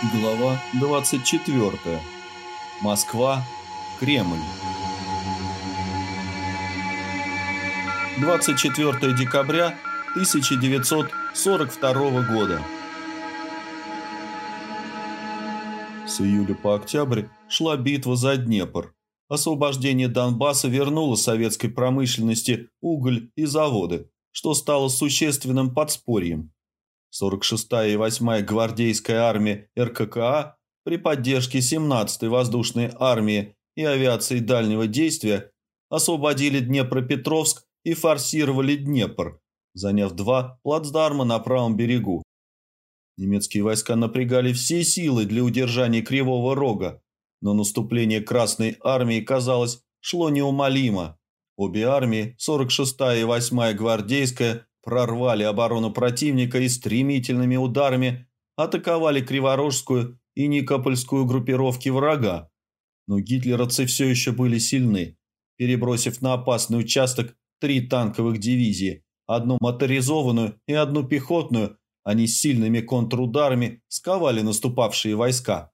Глава 24. Москва. Кремль. 24 декабря 1942 года. С июля по октябрь шла битва за Днепр. Освобождение Донбасса вернуло советской промышленности уголь и заводы, что стало существенным подспорьем. 46-я и 8-я гвардейская армия РККА при поддержке 17-й воздушной армии и авиации дальнего действия освободили Днепропетровск и форсировали Днепр, заняв два плацдарма на правом берегу. Немецкие войска напрягали все силы для удержания Кривого Рога, но наступление Красной армии, казалось, шло неумолимо. Обе армии, 46-я и 8-я гвардейская, прорвали оборону противника и стремительными ударами атаковали Криворожскую и Никопольскую группировки врага. Но гитлеровцы все еще были сильны, перебросив на опасный участок три танковых дивизии, одну моторизованную и одну пехотную, они сильными контрударами сковали наступавшие войска.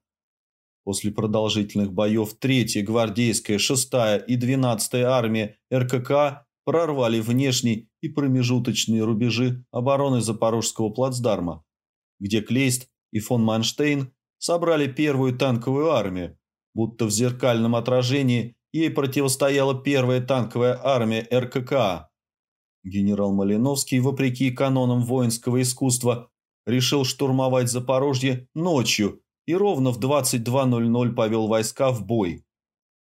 После продолжительных боев 3-я гвардейская, 6-я и 12-я армия РКК прорвали внешний и промежуточные рубежи обороны Запорожского плацдарма, где Клейст и фон Манштейн собрали первую танковую армию, будто в зеркальном отражении ей противостояла первая танковая армия РККА. Генерал Малиновский, вопреки канонам воинского искусства, решил штурмовать Запорожье ночью и ровно в 22.00 повел войска в бой.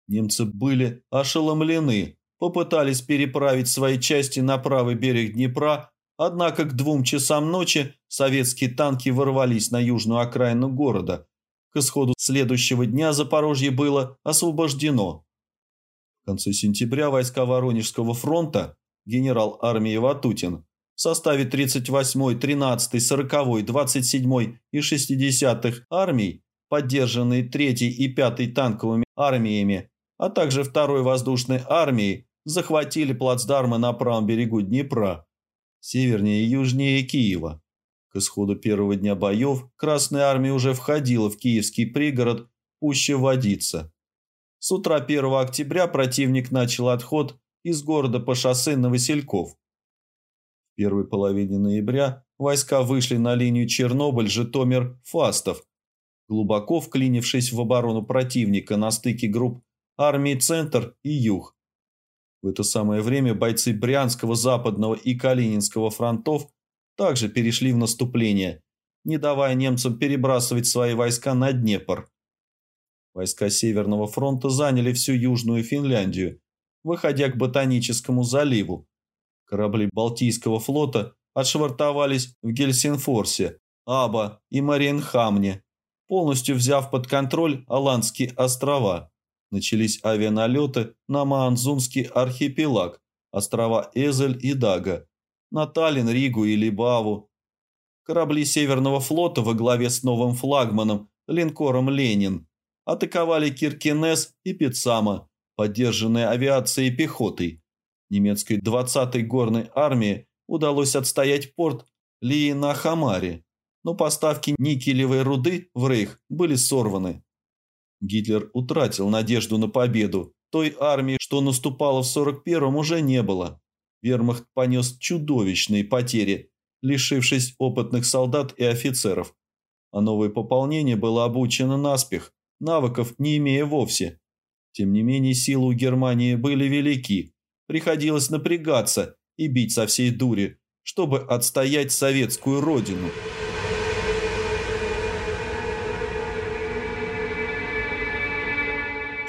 Немцы были ошеломлены попытались переправить свои части на правый берег Днепра, однако к двум часам ночи советские танки ворвались на южную окраину города. К исходу следующего дня Запорожье было освобождено. В конце сентября войска Воронежского фронта генерал армии Ватутин в составе 38-й, 13-й, 40-й, 27-й и 60-х армий, поддержанные 3-й и 5-й танковыми армиями, а также 2-й воздушной армией, захватили плацдармы на правом берегу Днепра, севернее и южнее Киева. К исходу первого дня боев Красная Армия уже входила в киевский пригород Пуще Водица. С утра 1 октября противник начал отход из города по шоссе на Васильков. В первой половине ноября войска вышли на линию Чернобыль-Житомир-Фастов, глубоко вклинившись в оборону противника на стыке групп армии «Центр» и «Юг». В это самое время бойцы Брянского, Западного и Калининского фронтов также перешли в наступление, не давая немцам перебрасывать свои войска на Днепр. Войска Северного фронта заняли всю Южную Финляндию, выходя к Ботаническому заливу. Корабли Балтийского флота отшвартовались в Гельсинфорсе, Аба и Мариенхамне, полностью взяв под контроль Аландские острова начались авианалеты на Маанзунский архипелаг, острова Эзель и Дага, на Таллин, Ригу и Либаву. Корабли Северного флота во главе с новым флагманом, линкором «Ленин», атаковали Киркинес и Пицама, поддержанные авиацией и пехотой. Немецкой 20-й горной армии удалось отстоять порт Лии на Хамаре, но поставки никелевой руды в Рейх были сорваны. Гитлер утратил надежду на победу. Той армии, что наступала в 41-м, уже не было. Вермахт понес чудовищные потери, лишившись опытных солдат и офицеров. А новое пополнение было обучено наспех, навыков не имея вовсе. Тем не менее, силы у Германии были велики. Приходилось напрягаться и бить со всей дури, чтобы отстоять советскую родину.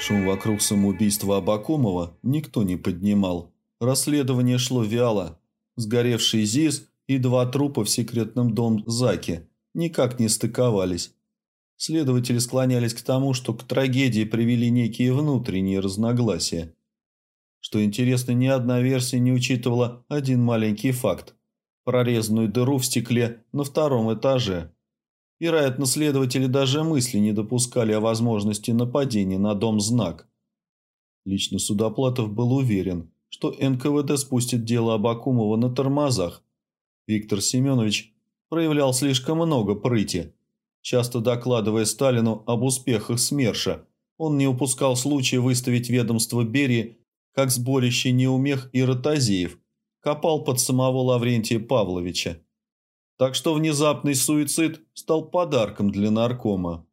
Шум вокруг самоубийства Абакумова никто не поднимал. Расследование шло вяло. Сгоревший ЗИС и два трупа в секретном дом Заки никак не стыковались. Следователи склонялись к тому, что к трагедии привели некие внутренние разногласия. Что интересно, ни одна версия не учитывала один маленький факт – прорезанную дыру в стекле на втором этаже – Вероятно, следователи даже мысли не допускали о возможности нападения на дом «Знак». Лично Судоплатов был уверен, что НКВД спустит дело Абакумова на тормозах. Виктор Семенович проявлял слишком много прыти. часто докладывая Сталину об успехах СМЕРШа. Он не упускал случая выставить ведомство Берии как сборище неумех и ротозеев, копал под самого Лаврентия Павловича. Так что внезапный суицид стал подарком для наркома.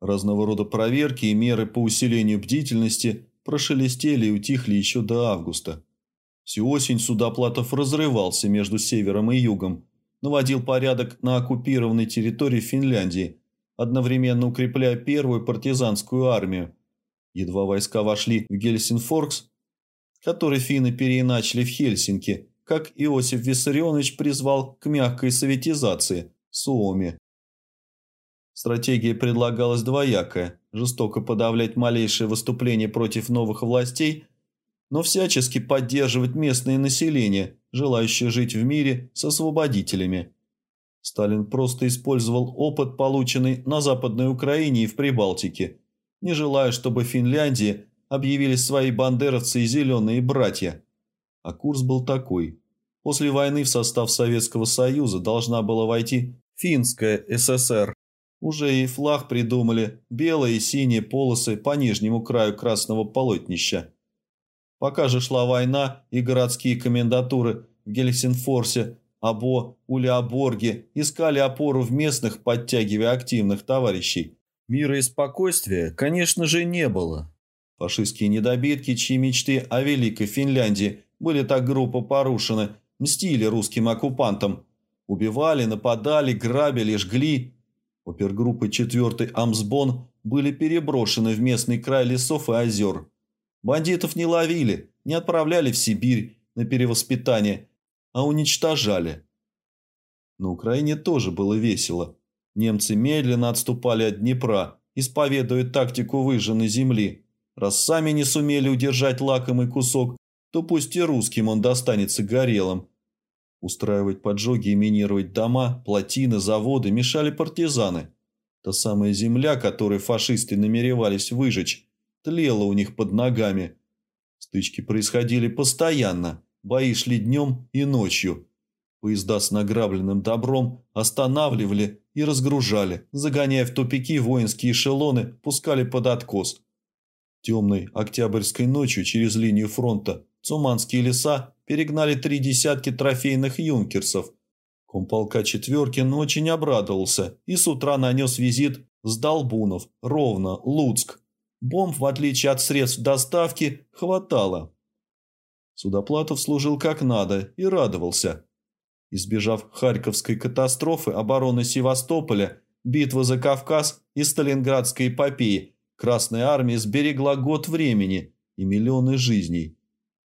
Разного рода проверки и меры по усилению бдительности прошелестели и утихли еще до августа. Всю осень Судоплатов разрывался между севером и югом, наводил порядок на оккупированной территории Финляндии, одновременно укрепляя первую партизанскую армию. Едва войска вошли в Гельсинфоркс, который финны переиначили в Хельсинки, как Иосиф Виссарионович призвал к мягкой советизации – Суоми. Стратегия предлагалась двоякая – жестоко подавлять малейшее выступление против новых властей, но всячески поддерживать местное население, желающее жить в мире с освободителями. Сталин просто использовал опыт, полученный на Западной Украине и в Прибалтике, не желая, чтобы Финляндии объявились свои бандеровцы и зеленые братья. А курс был такой. После войны в состав Советского Союза должна была войти Финская ССР. Уже и флаг придумали, белые и синие полосы по нижнему краю красного полотнища. Пока же шла война и городские комендатуры в Гельсинфорсе, Або, Улиаборге искали опору в местных, подтягивая активных товарищей. Мира и спокойствия, конечно же, не было. Фашистские недобитки, чьи мечты о Великой Финляндии были так грубо порушены, мстили русским оккупантам. Убивали, нападали, грабили, жгли, Опергруппы 4 Амсбон были переброшены в местный край лесов и озер. Бандитов не ловили, не отправляли в Сибирь на перевоспитание, а уничтожали. На Украине тоже было весело. Немцы медленно отступали от Днепра, исповедуя тактику выжженной земли. Раз сами не сумели удержать лакомый кусок, то пусть и русским он достанется горелым – Устраивать поджоги и минировать дома, плотины, заводы мешали партизаны. Та самая земля, которой фашисты намеревались выжечь, тлела у них под ногами. Стычки происходили постоянно, бои шли днем и ночью. Поезда с награбленным добром останавливали и разгружали, загоняя в тупики воинские эшелоны, пускали под откос. Темной октябрьской ночью через линию фронта Цуманские леса перегнали три десятки трофейных юнкерсов. Комполка Четверкин очень обрадовался и с утра нанес визит с Долбунов, Ровно, Луцк. Бомб, в отличие от средств доставки, хватало. Судоплатов служил как надо и радовался. Избежав Харьковской катастрофы, обороны Севастополя, битвы за Кавказ и Сталинградской эпопеи, Красная Армия сберегла год времени и миллионы жизней.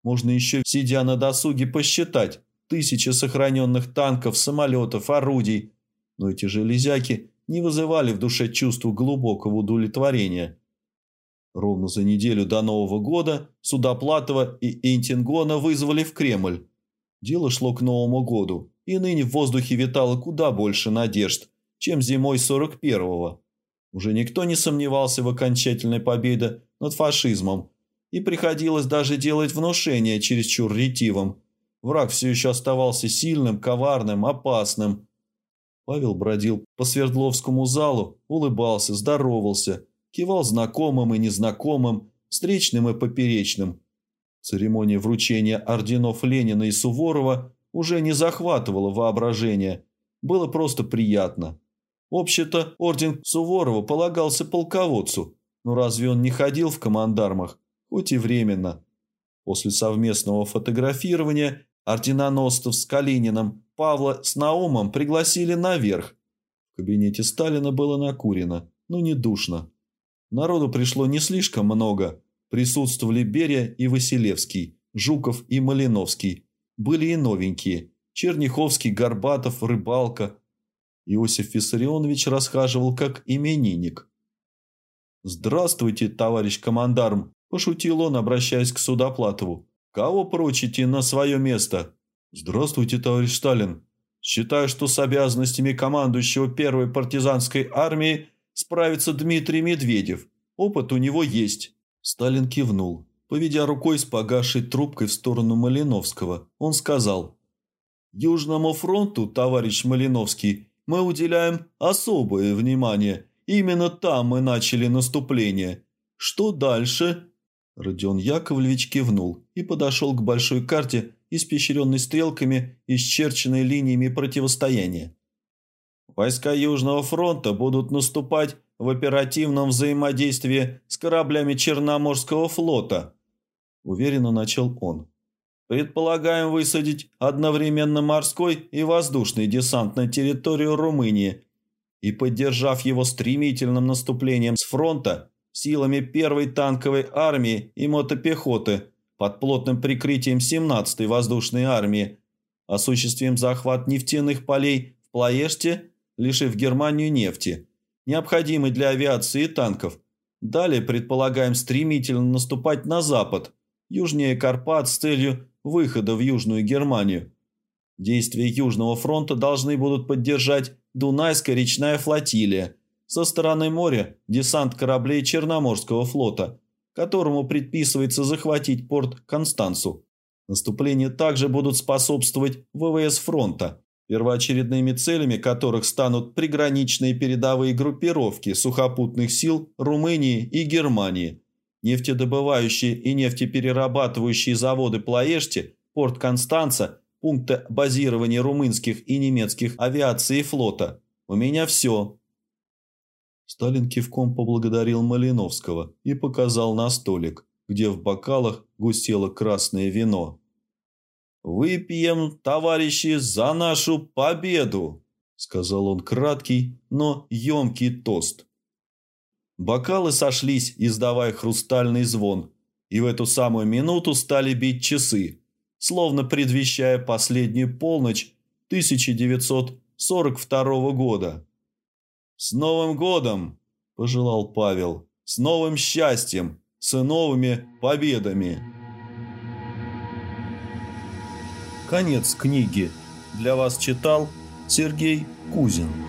Можно еще, сидя на досуге, посчитать тысячи сохраненных танков, самолетов, орудий. Но эти железяки не вызывали в душе чувства глубокого удовлетворения. Ровно за неделю до Нового года Судоплатова и Интингона вызвали в Кремль. Дело шло к Новому году, и ныне в воздухе витало куда больше надежд, чем зимой 41-го. Уже никто не сомневался в окончательной победе над фашизмом – и приходилось даже делать внушение чересчур ретивым. Враг все еще оставался сильным, коварным, опасным. Павел бродил по Свердловскому залу, улыбался, здоровался, кивал знакомым и незнакомым, встречным и поперечным. Церемония вручения орденов Ленина и Суворова уже не захватывала воображение. Было просто приятно. Вообще-то орден Суворова полагался полководцу, но разве он не ходил в командармах? Хоть и временно. После совместного фотографирования орденоносцев с Калининым Павла с Наумом пригласили наверх. В кабинете Сталина было накурено, но не душно. Народу пришло не слишком много. Присутствовали Берия и Василевский, Жуков и Малиновский. Были и новенькие – Черняховский, Горбатов, Рыбалка. Иосиф Виссарионович расхаживал как именинник. «Здравствуйте, товарищ командарм!» – пошутил он, обращаясь к Судоплатову. «Кого прочите на свое место?» «Здравствуйте, товарищ Сталин. Считаю, что с обязанностями командующего первой партизанской армии справится Дмитрий Медведев. Опыт у него есть». Сталин кивнул. Поведя рукой с погасшей трубкой в сторону Малиновского, он сказал, «Южному фронту, товарищ Малиновский, мы уделяем особое внимание. Именно там мы начали наступление. Что дальше?» Родион Яковлевич кивнул и подошел к большой карте, испещренной стрелками, исчерченной линиями противостояния. Войска Южного фронта будут наступать в оперативном взаимодействии с кораблями Черноморского флота, уверенно начал он. Предполагаем высадить одновременно морской и воздушный десант на территорию Румынии и, поддержав его стремительным наступлением с фронта, силами первой танковой армии и мотопехоты под плотным прикрытием 17-й воздушной армии, осуществим захват нефтяных полей в Плоеште, лишив Германию нефти, необходимой для авиации и танков. Далее предполагаем стремительно наступать на запад, южнее Карпат с целью выхода в Южную Германию. Действия Южного фронта должны будут поддержать Дунайская речная флотилия – со стороны моря десант кораблей Черноморского флота, которому предписывается захватить порт Констанцу. Наступления также будут способствовать ВВС фронта, первоочередными целями которых станут приграничные передовые группировки сухопутных сил Румынии и Германии, нефтедобывающие и нефтеперерабатывающие заводы Плоешти, порт Констанца, пункты базирования румынских и немецких авиации и флота. У меня все. Сталин кивком поблагодарил Малиновского и показал на столик, где в бокалах гусело красное вино. «Выпьем, товарищи, за нашу победу!» – сказал он краткий, но емкий тост. Бокалы сошлись, издавая хрустальный звон, и в эту самую минуту стали бить часы, словно предвещая последнюю полночь 1942 года. «С Новым годом!» – пожелал Павел. «С новым счастьем! С новыми победами!» Конец книги. Для вас читал Сергей Кузин.